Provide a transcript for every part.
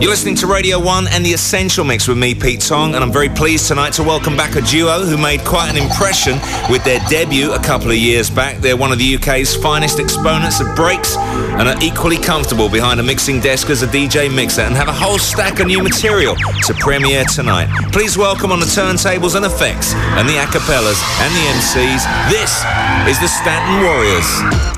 You're listening to Radio 1 and The Essential Mix with me, Pete Tong, and I'm very pleased tonight to welcome back a duo who made quite an impression with their debut a couple of years back. They're one of the UK's finest exponents of breaks and are equally comfortable behind a mixing desk as a DJ mixer and have a whole stack of new material to premiere tonight. Please welcome on the turntables and effects and the acapellas and the MCs. This is the Stanton Warriors.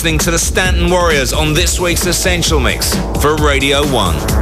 Listening to the Stanton Warriors on this week's Essential Mix for Radio 1.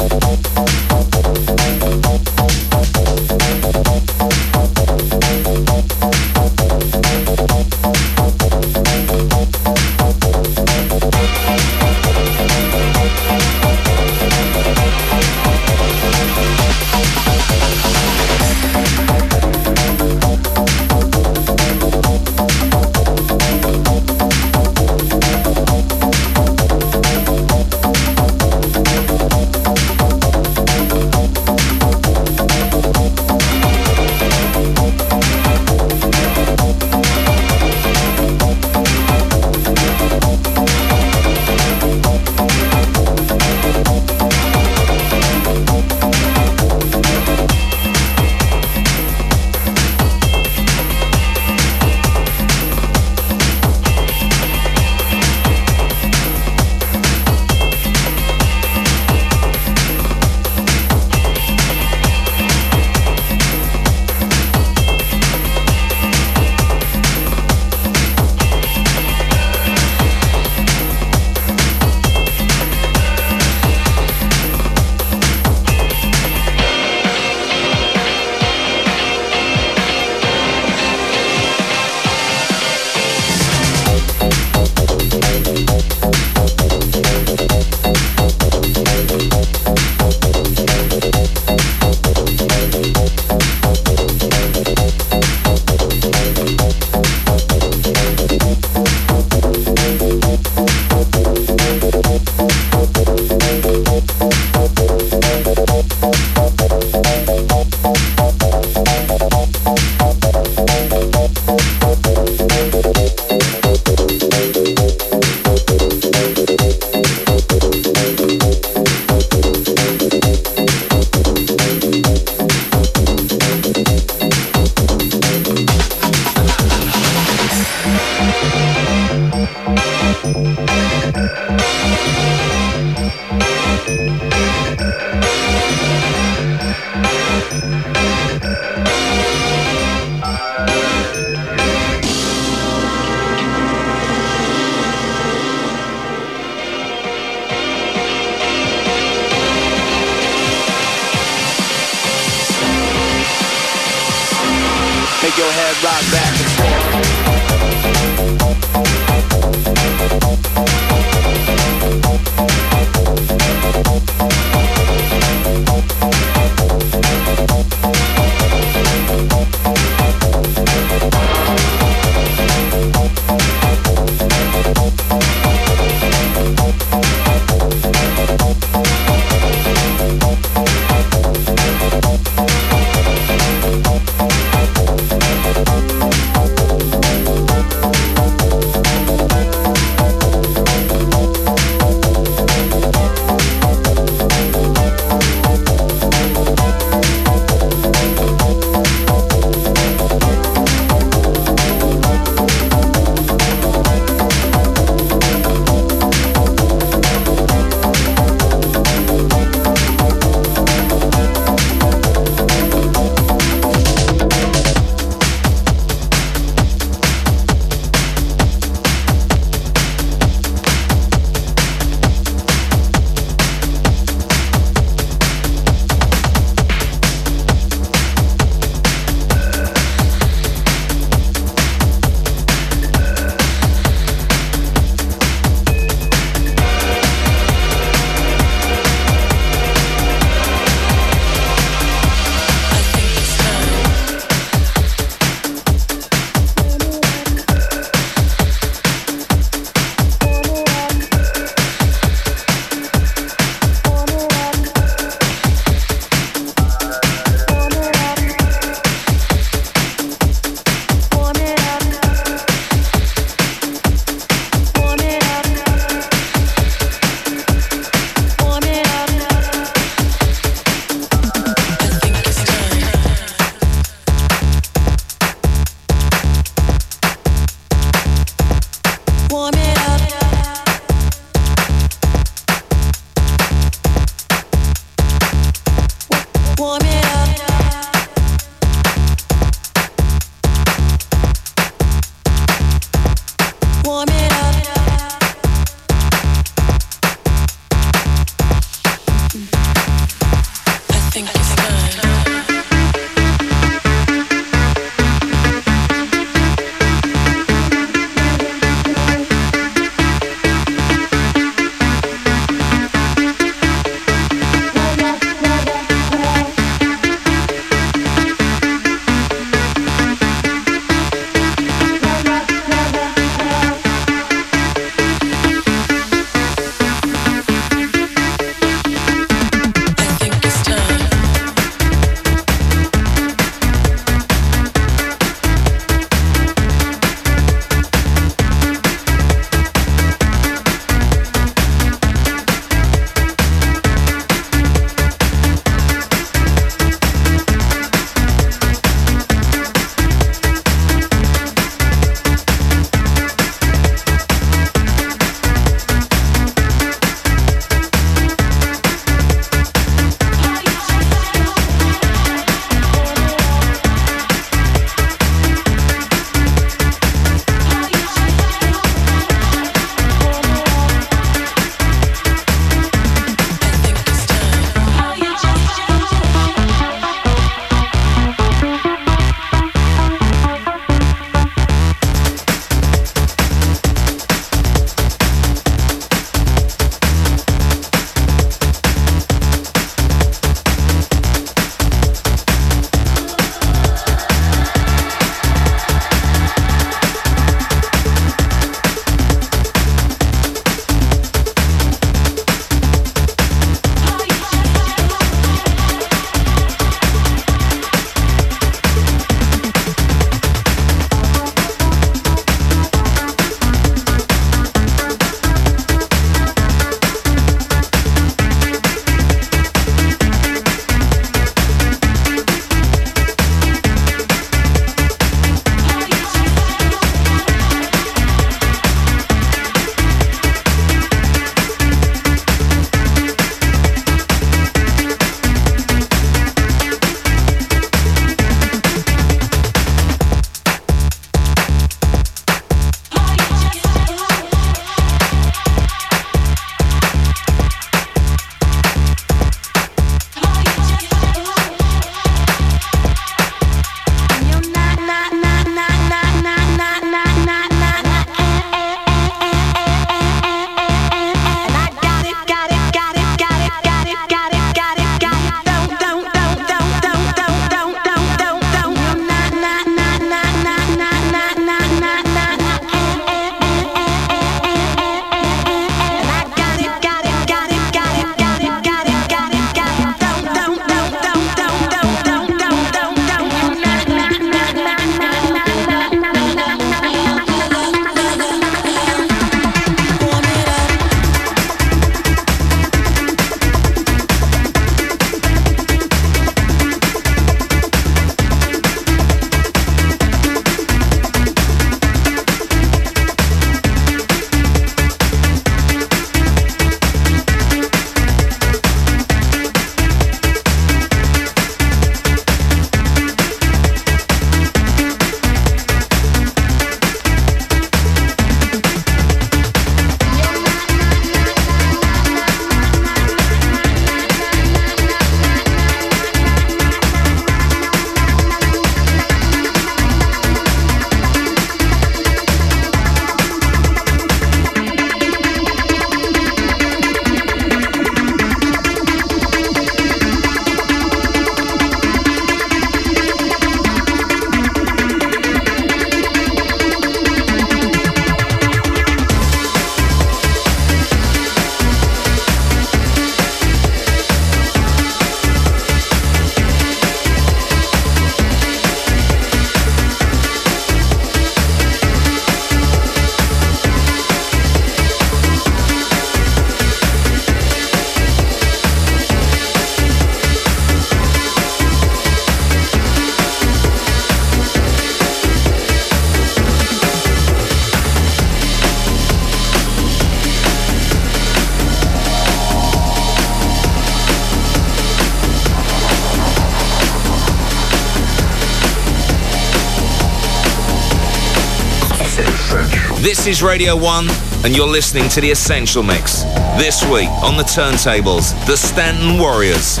This is Radio 1, and you're listening to The Essential Mix. This week on the turntables, the Stanton Warriors.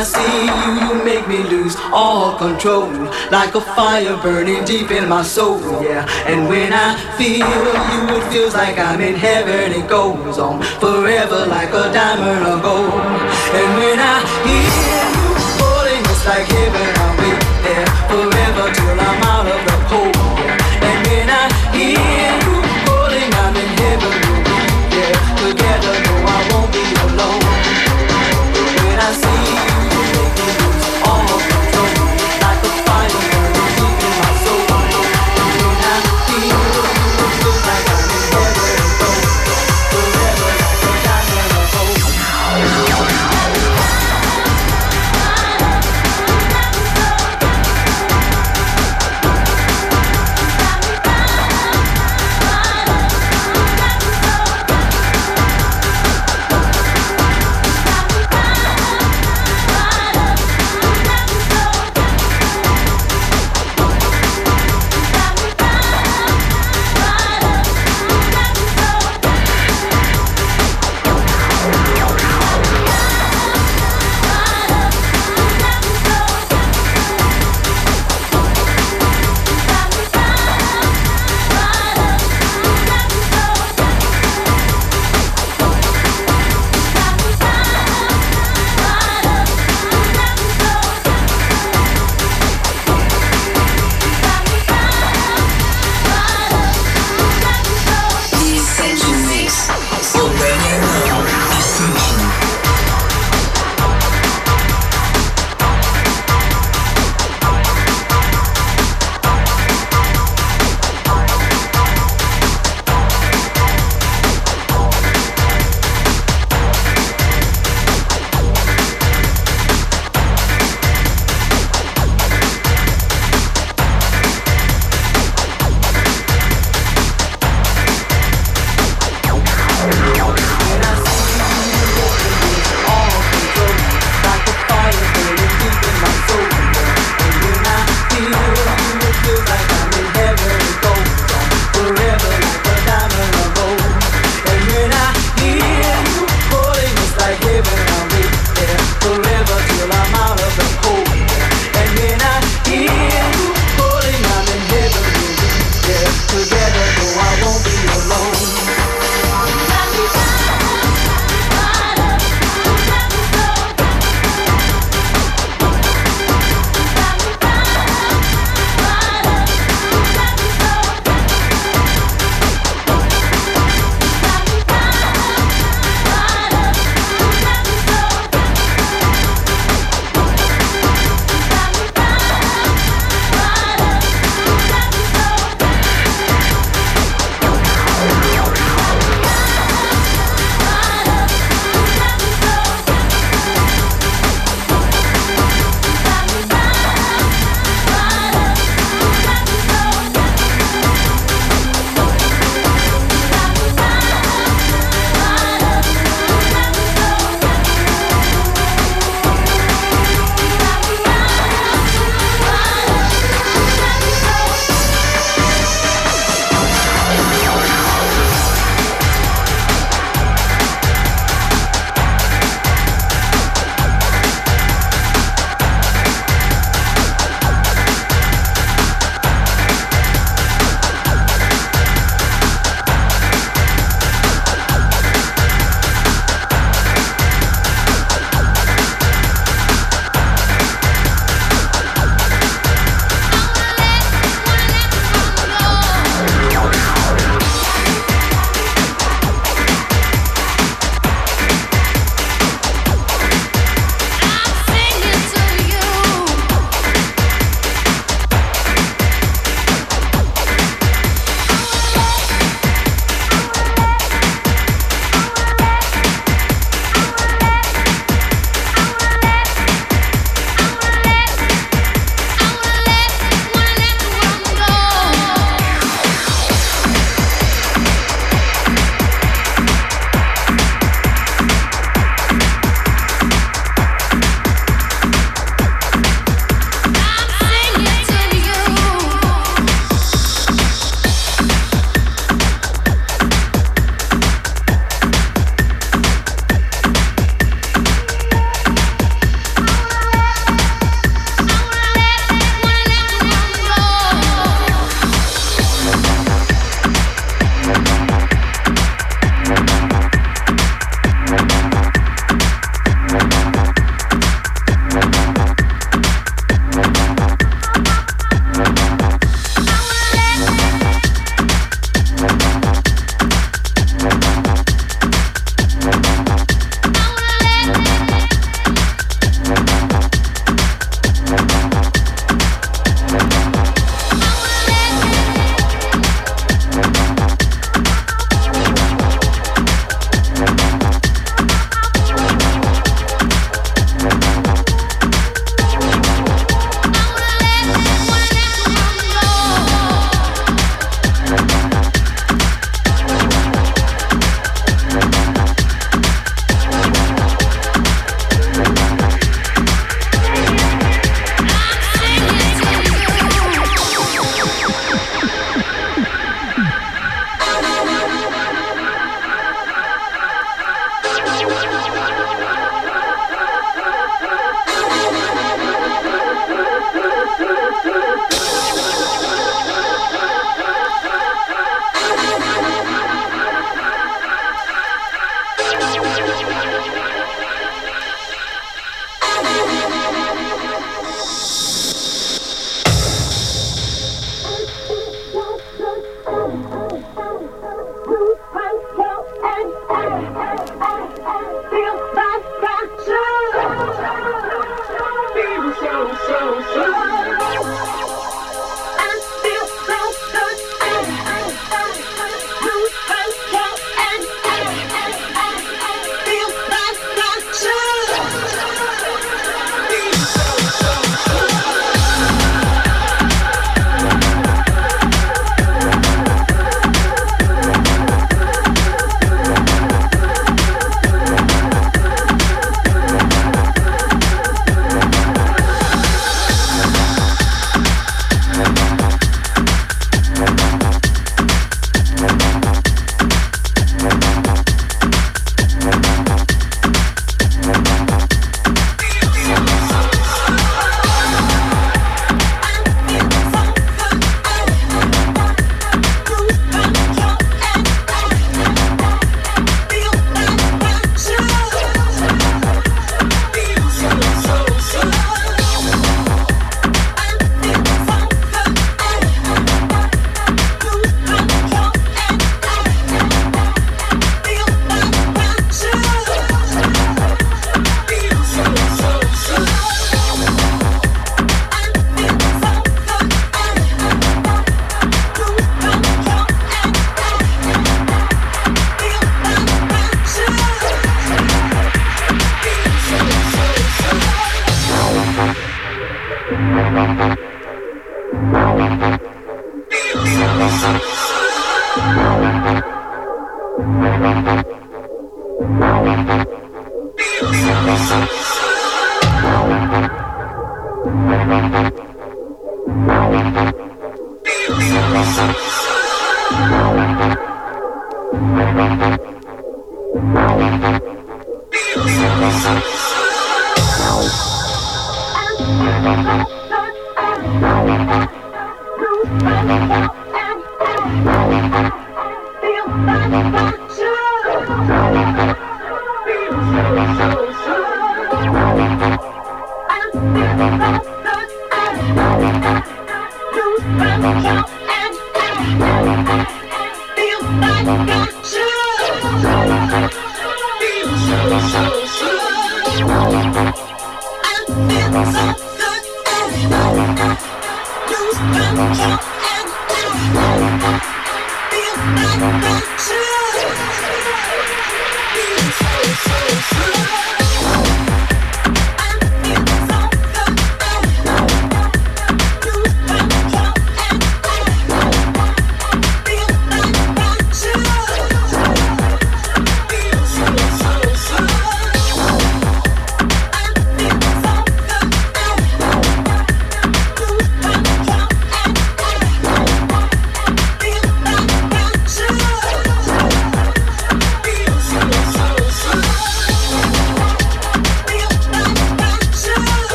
I see you, you make me lose all control. Like a fire burning deep in my soul, yeah. And when I feel you, it feels like I'm in heaven. It goes on forever like a diamond of gold. And when I hear you calling, it's like heaven. I'll be there forever till I'm out of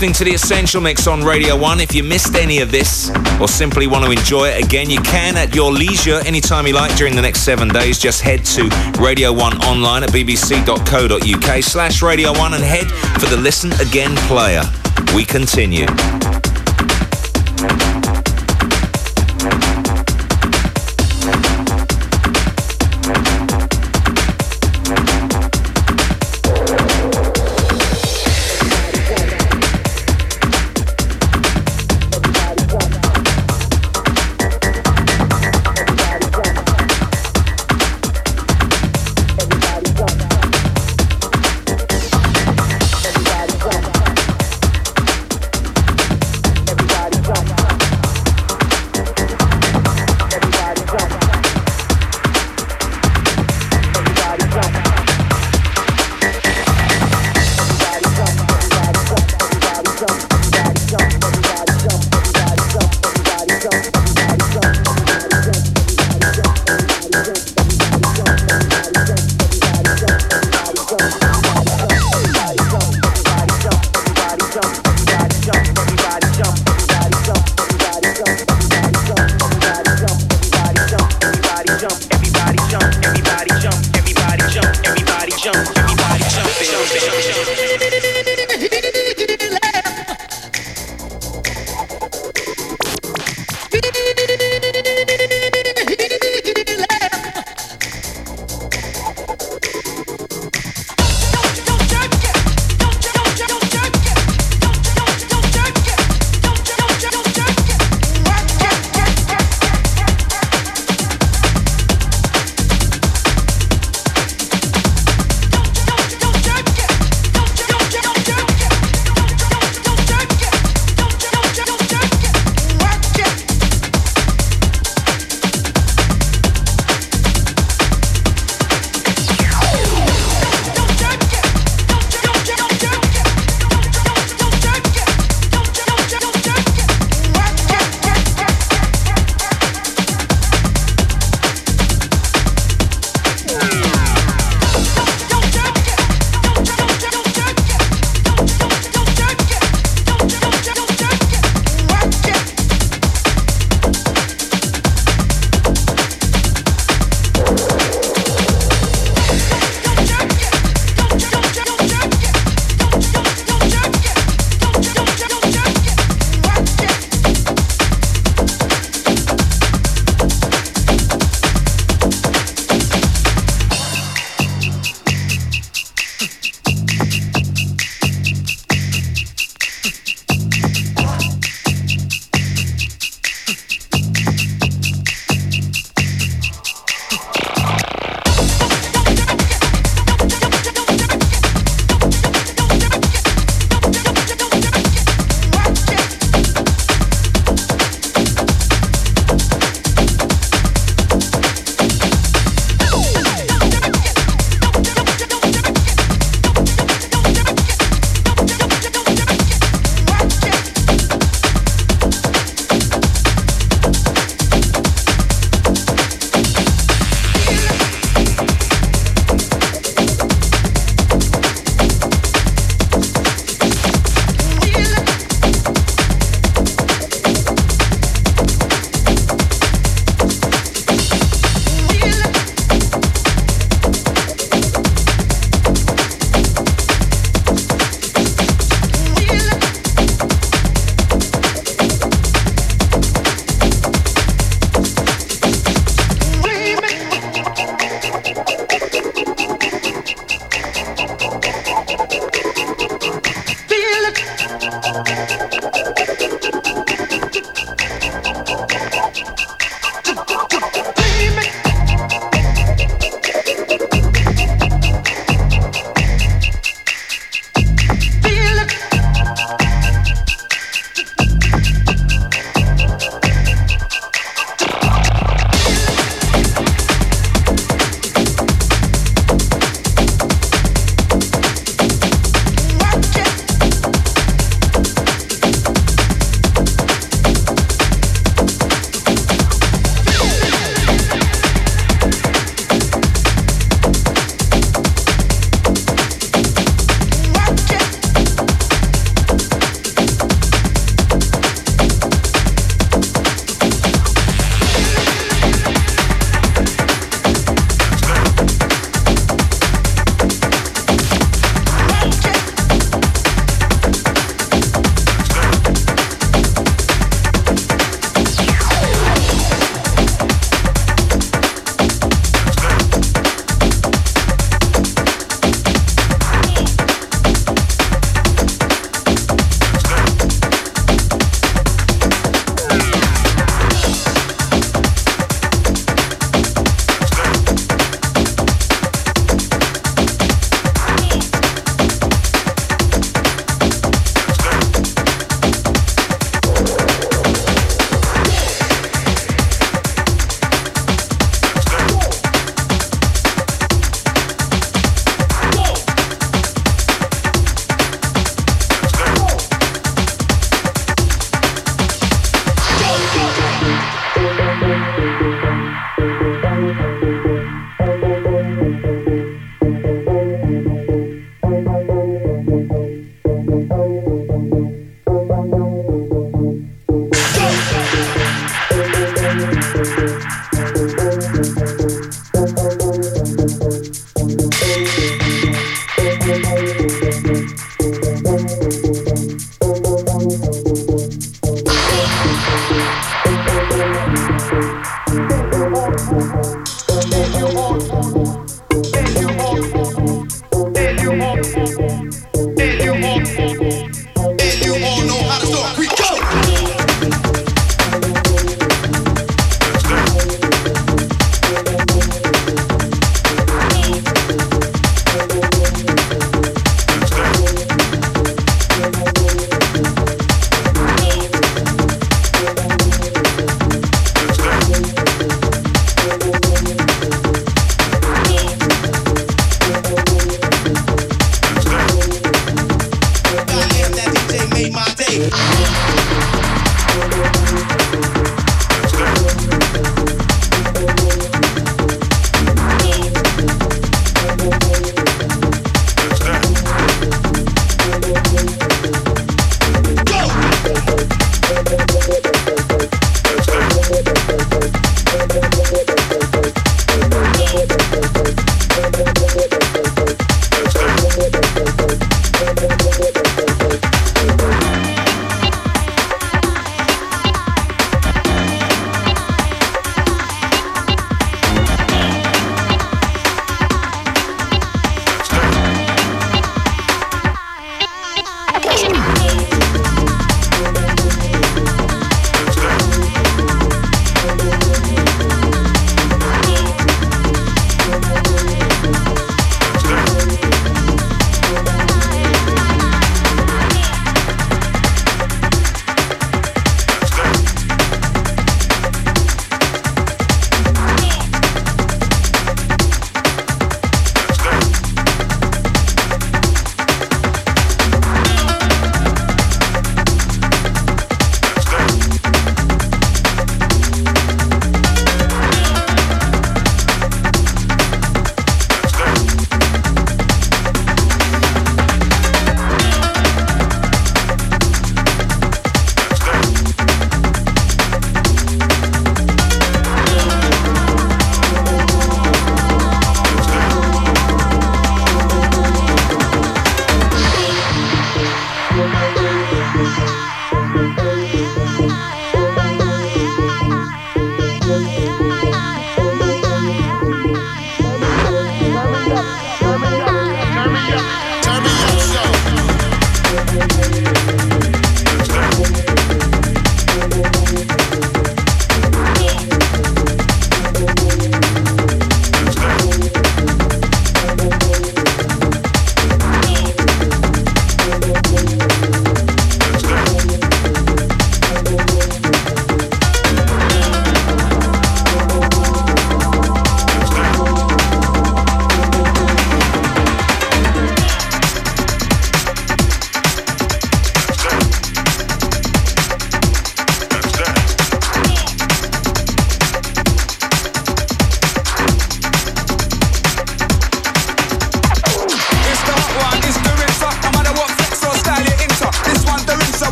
listening to The Essential Mix on Radio 1. If you missed any of this or simply want to enjoy it again, you can at your leisure anytime you like during the next seven days. Just head to Radio 1 online at bbc.co.uk slash Radio 1 and head for the Listen Again player. We continue.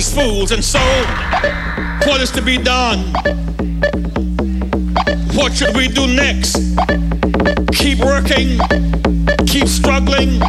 as fools, and so what is to be done? What should we do next? Keep working, keep struggling.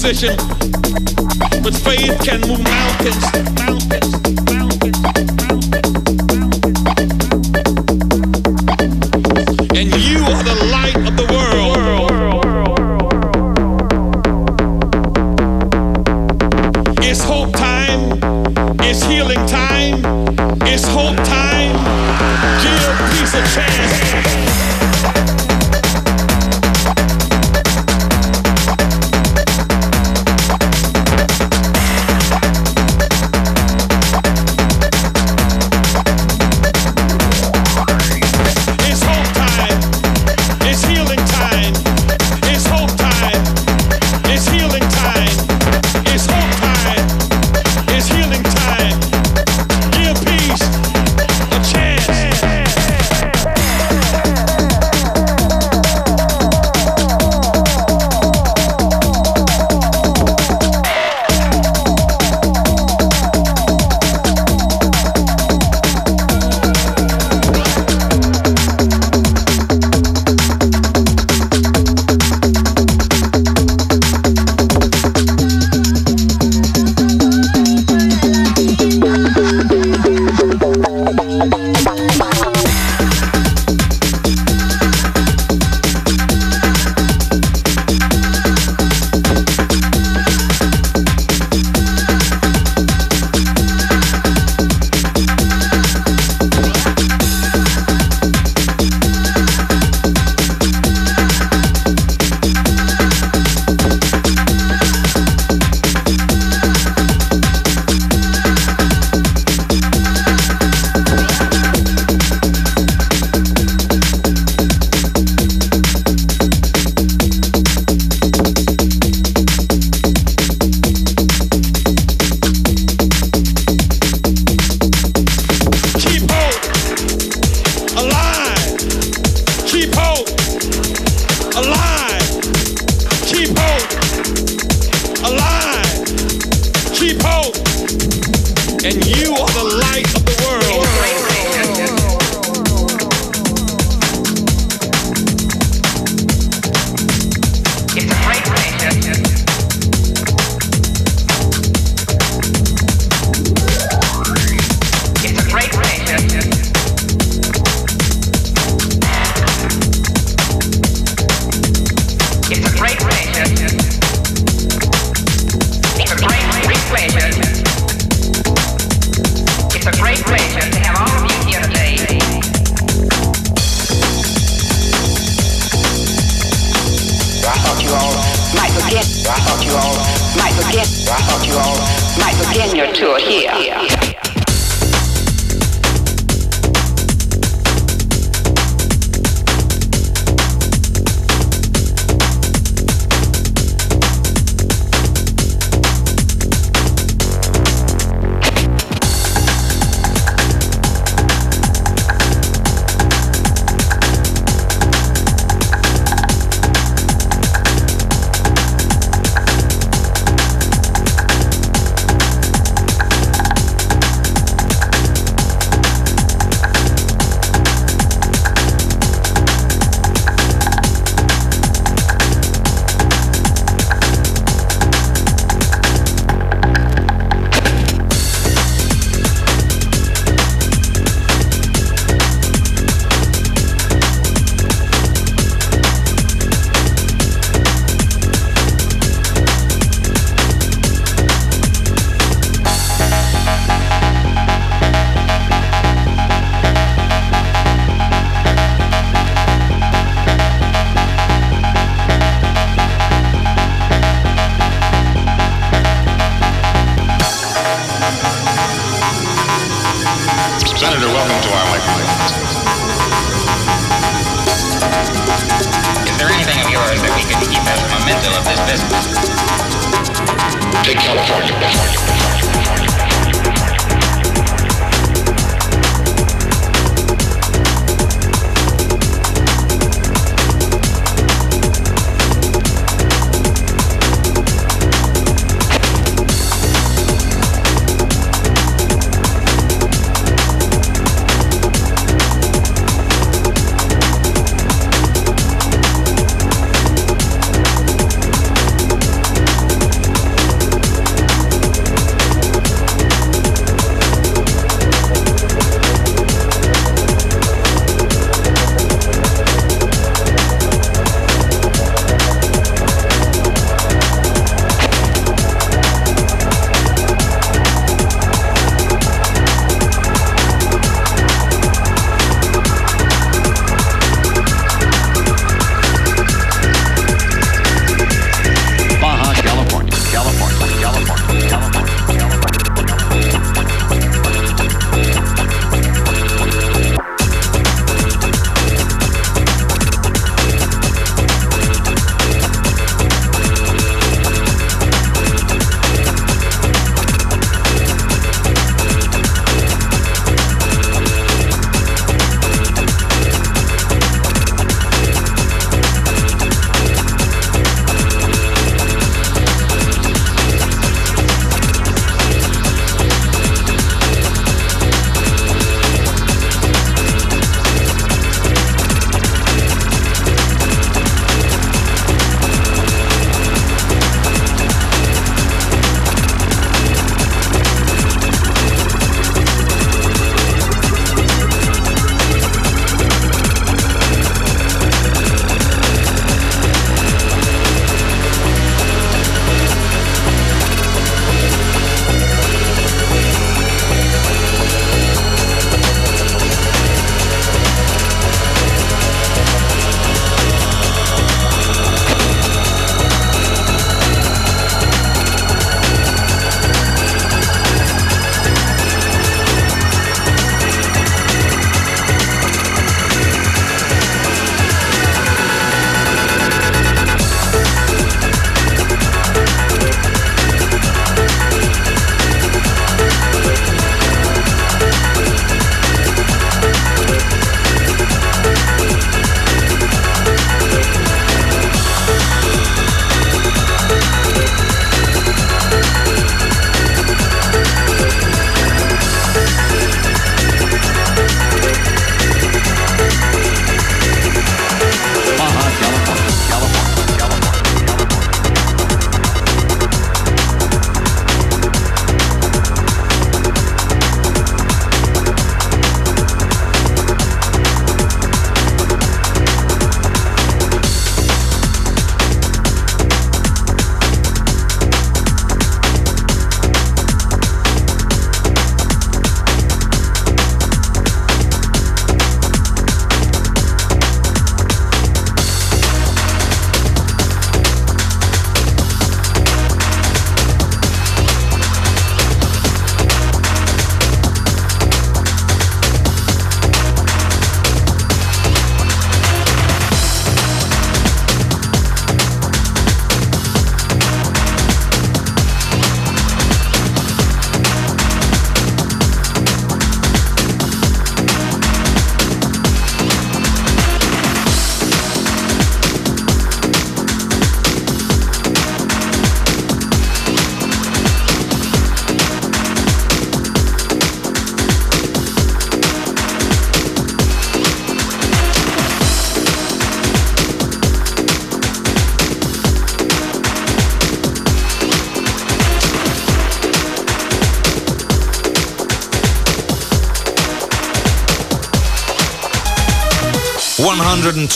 position.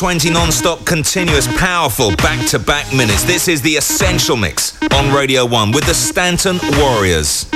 120 non-stop, continuous, powerful, back-to-back minutes. This is the Essential Mix on Radio 1 with the Stanton Warriors.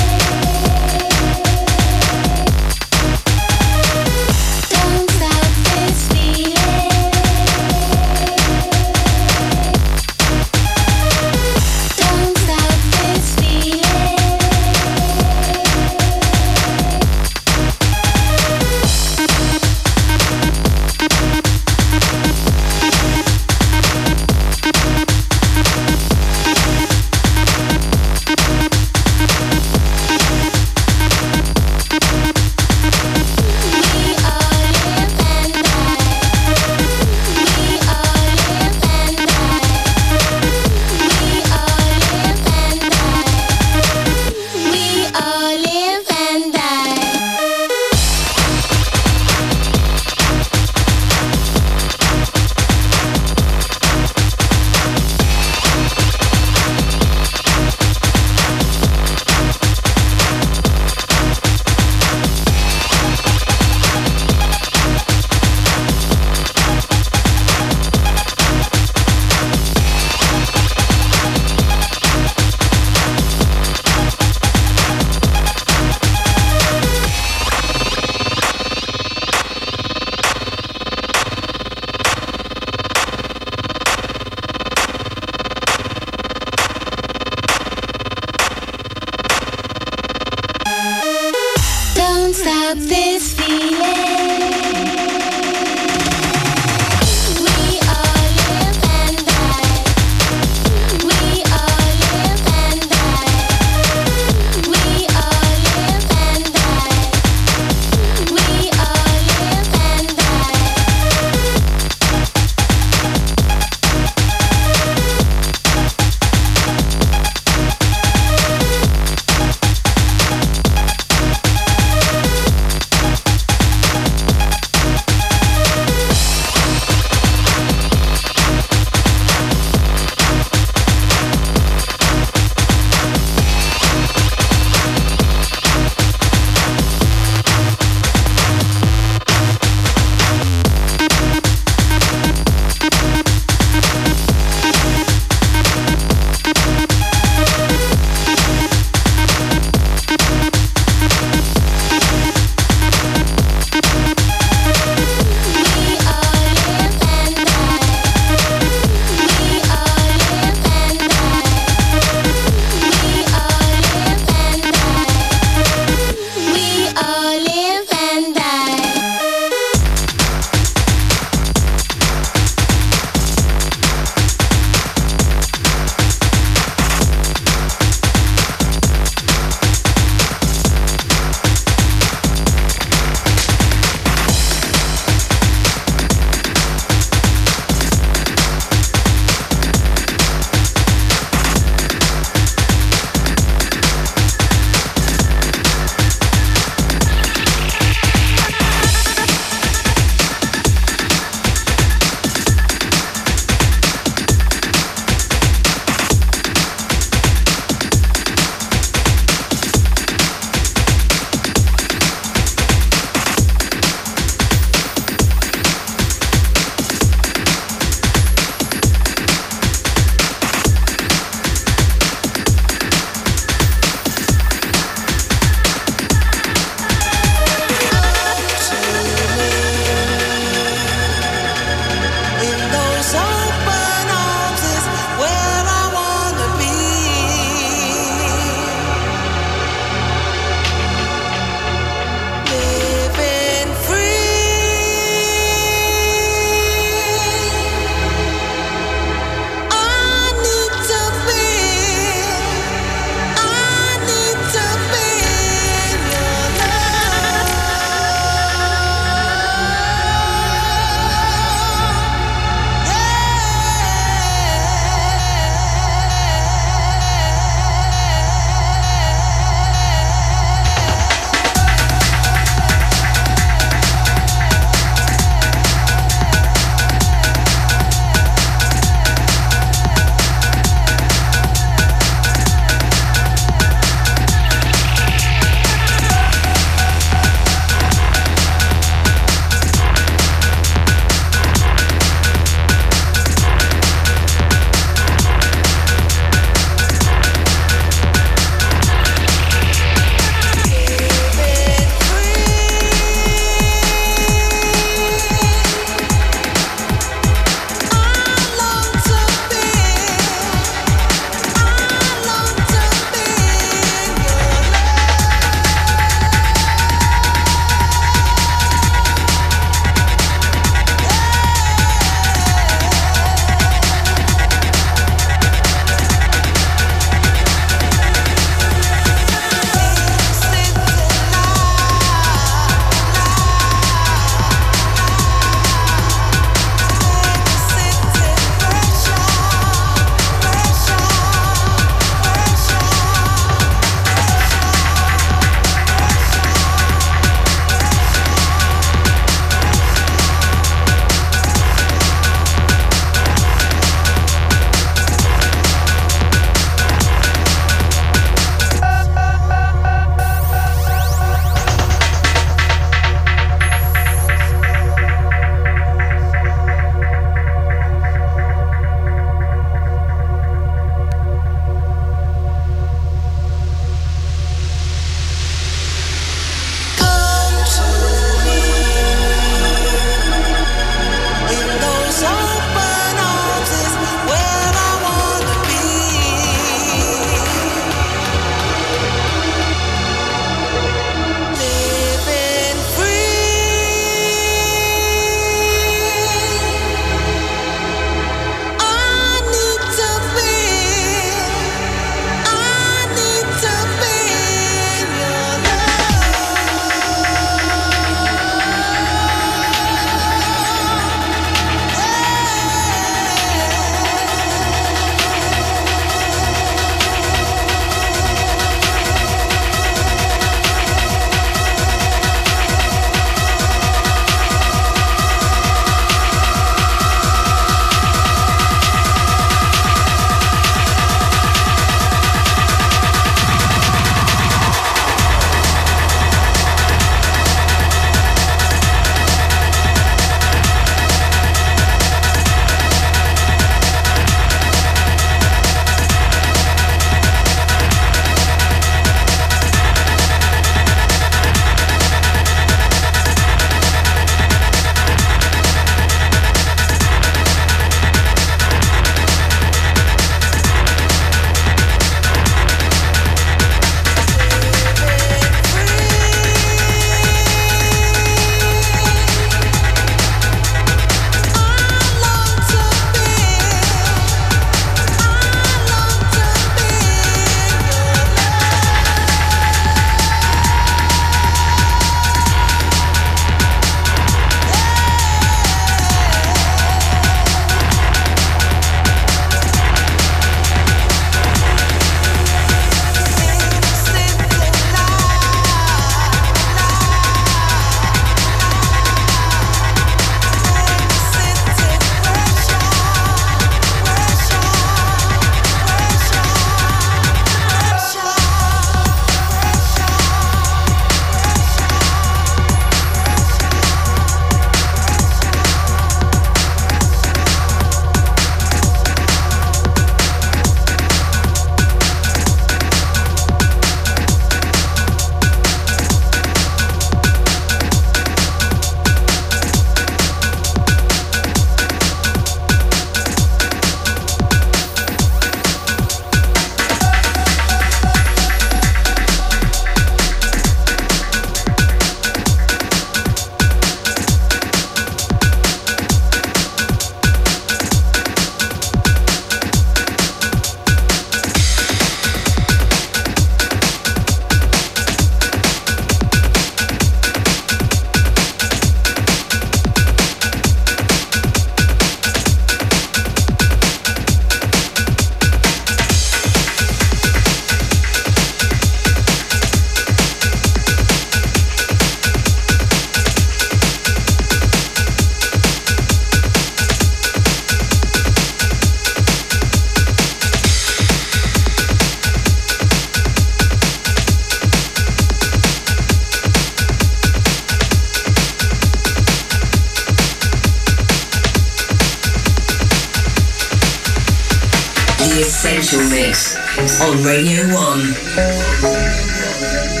On Radio 1.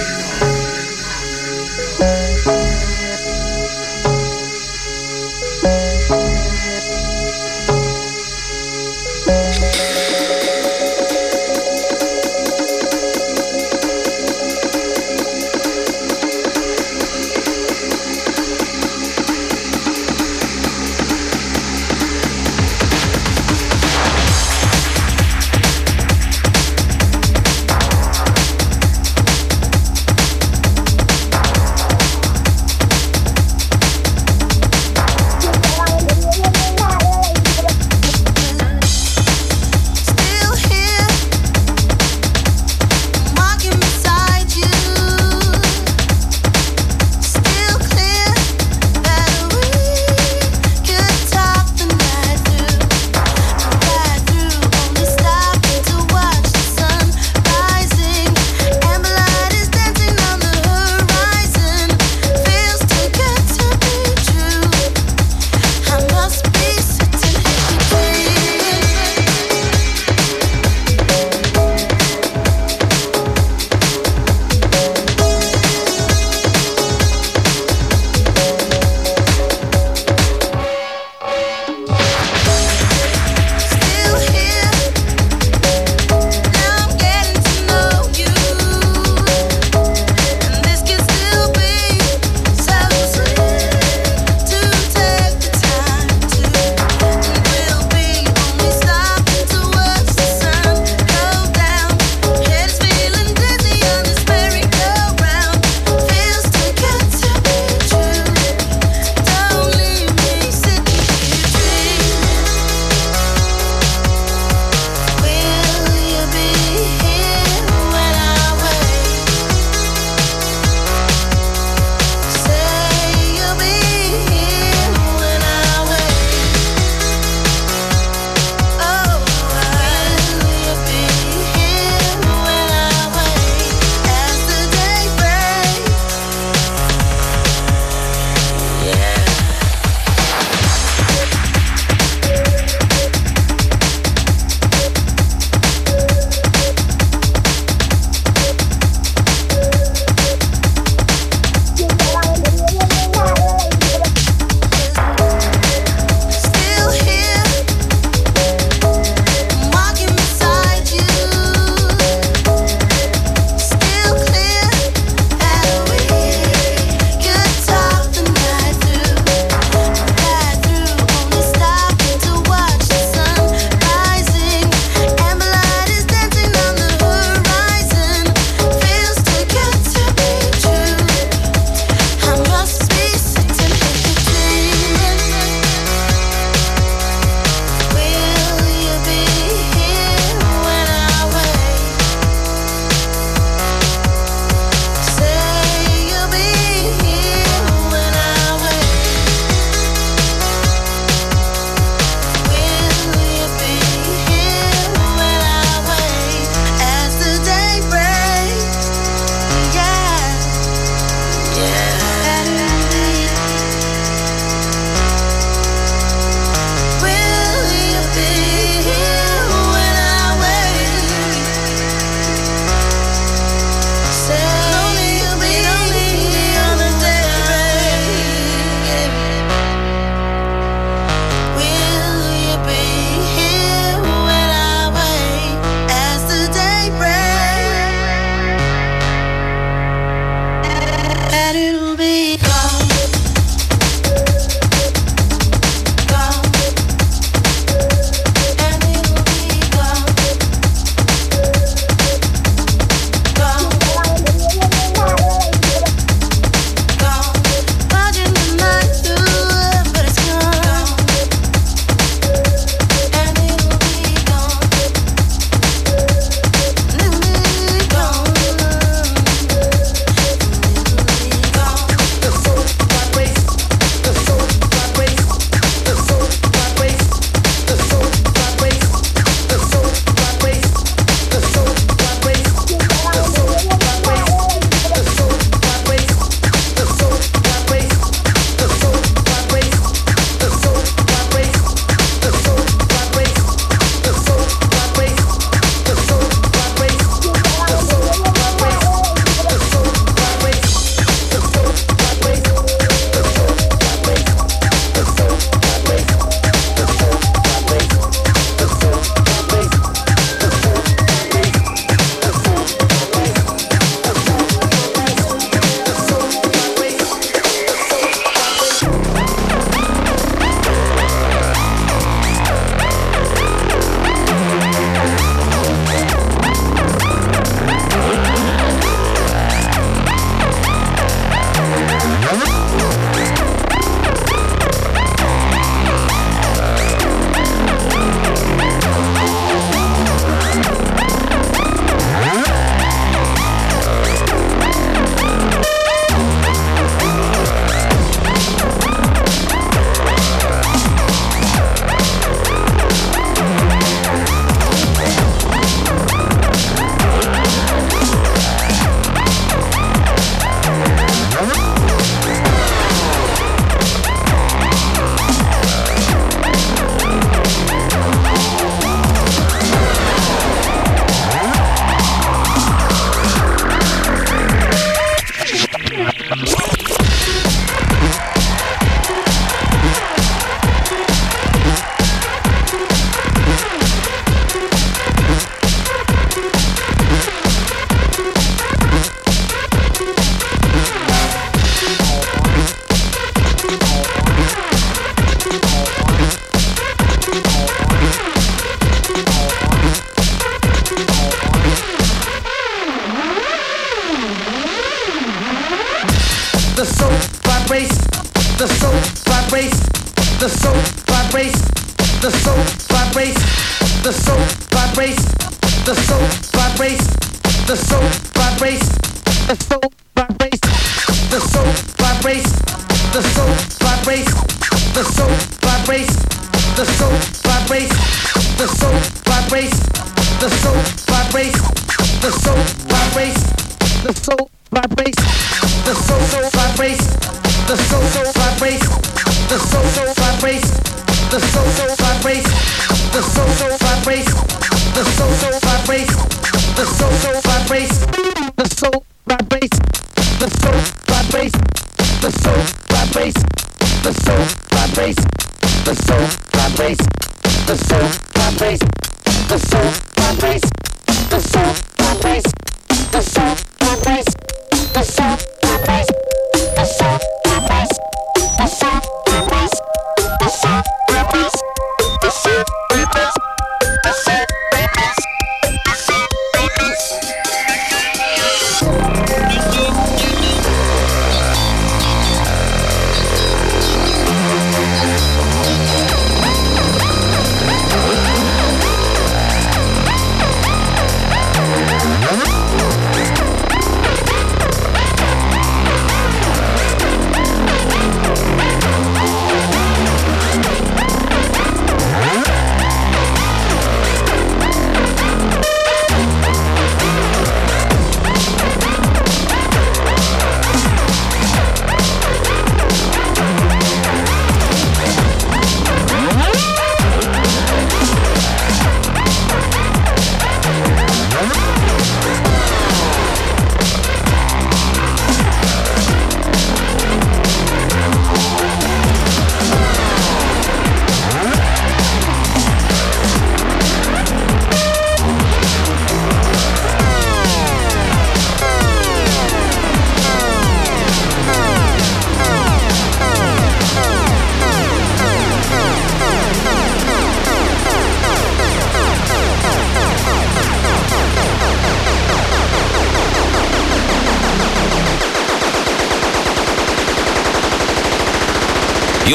Vibrates, the soul vibrates, the soul vibrates, the soul vibrates, the soul vibrates, the soul vibrates, the soul vibrates, the soul vibrates, the soul vibrates, the soul vibrates, the soul vibrates, the soul vibrates, the soul vibrates, the soul vibrates, the soul soul vibrates, the soul vibrates, the soul vibrates, the soul vibrates, the soul vibrates, the soul vibrates, the soul vibrates, the soul vibrates, the soul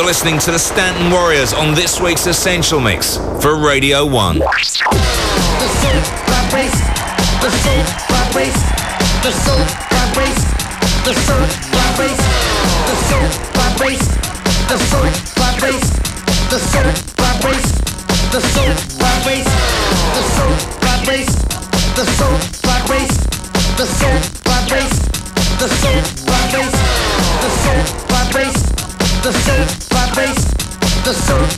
You're listening to the Stanton Warriors on this week's Essential Mix for Radio 1. The soul vibrates, the soul vibrates, the soul vibrates, the soul vibrates, the soul the sun.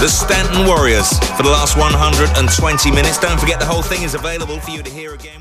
The Stanton Warriors for the last 120 minutes. Don't forget the whole thing is available for you to hear again.